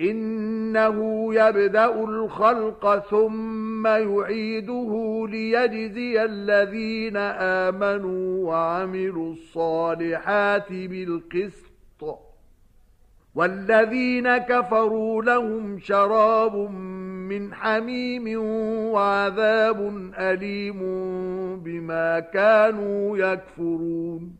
إنه يبدأ الخلق ثم يعيده ليجزي الذين آمنوا وعملوا الصالحات بالقسط. والذين كفروا لهم شراب من حميم وعذاب أليم بما كانوا يكفرون.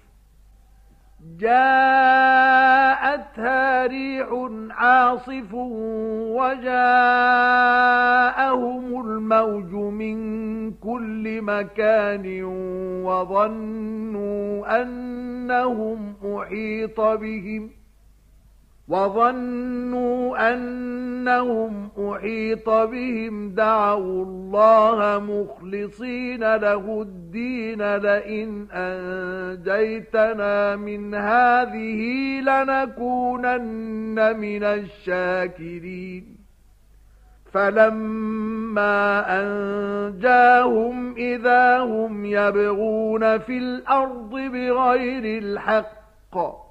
جاءتها ريح عاصف وجاءهم الموج من كل مكان وظنوا أنهم أحيط بهم وظنوا أنهم أحيط بهم دعوا الله مخلصين له الدين لئن أنجيتنا من هذه لنكونن من الشاكرين. فَلَمَّا أَنْجَاهُمْ إِذَا هُمْ يَبْغُونَ فِي الْأَرْضِ بِغَيْرِ الْحَقِّ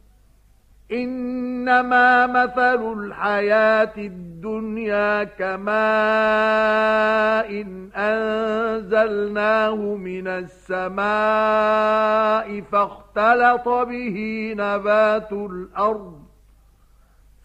إنما مثل الحياة الدنيا كماء أنزلناه من السماء فاختلط به نبات الأرض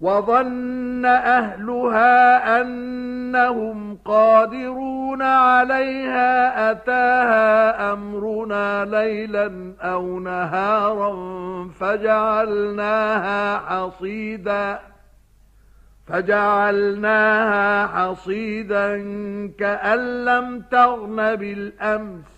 وظن أهلها أنهم قادرون عليها أتاها أمرنا ليلا أو نهارا فجعلناها حصيدا فجعلناها حصيدا كأن لم تغن بالأمس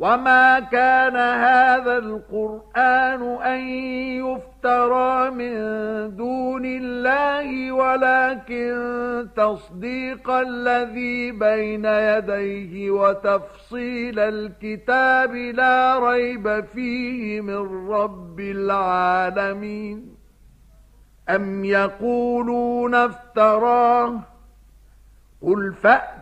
وما كان هذا القرآن أن يفترى من دون الله ولكن تصديق الذي بين يديه وتفصيل الكتاب لا ريب فيه من رب العالمين أم يقولون افتراه قل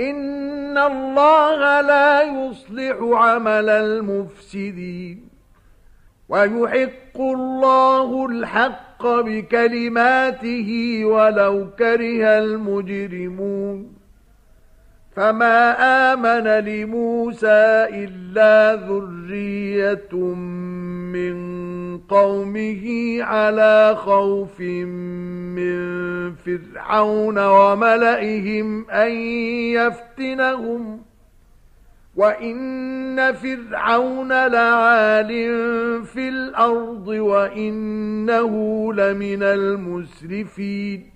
إن الله لا يصلح عمل المفسدين ويحق الله الحق بكلماته ولو كره المجرمون فما آمن لموسى إلا ذرية من قومه على خوف من فرعون وملئهم أن يفتنهم وَإِنَّ فِرْعَوْنَ لَعَالٍ فِي الْأَرْضِ وَإِنَّهُ لَمِنَ الْمُسْرِفِينَ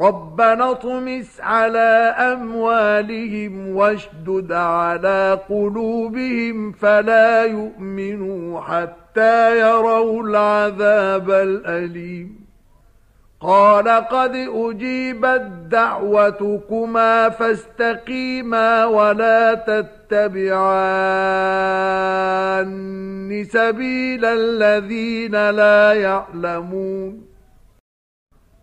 ربنا اطمس على أموالهم واشدد على قلوبهم فلا يؤمنوا حتى يروا العذاب الأليم. قال قد أجيبت دعوتكما فاستقيما ولا تتبعان سبيل الذين لا يعلمون.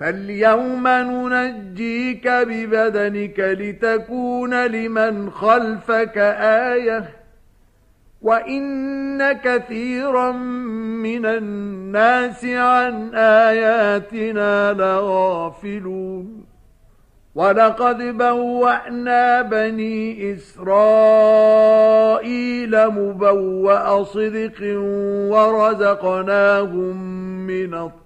فاليوم ننجيك ببدنك لتكون لمن خلفك آية وإن كثيرا من الناس عن آياتنا لغافلون ولقد بوأنا بني إسرائيل مبوأ صدق ورزقناهم من الطيب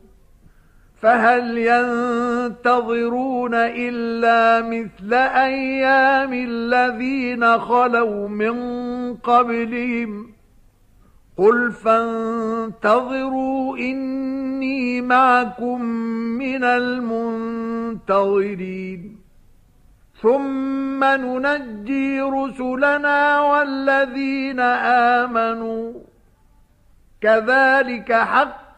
فهل ينتظرون إلا مثل أيام الذين خلوا من قبلهم قل فانتظروا إني معكم من المنتظرين ثم ننجي رسلنا والذين آمنوا كذلك حقا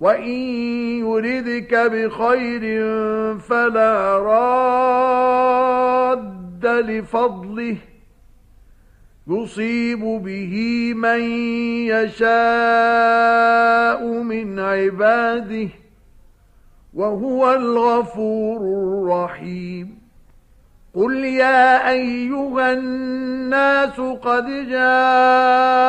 وَإِن يُرِدْكَ بِخَيْرٍ فَلَا رَادَّ لِفَضْلِهِ يصيب به من يشاء من عباده وهو الغفور الرحيم قل يا أيها الناس قد جاءكم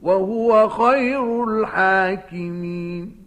وهو خير الحاكمين.